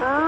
啊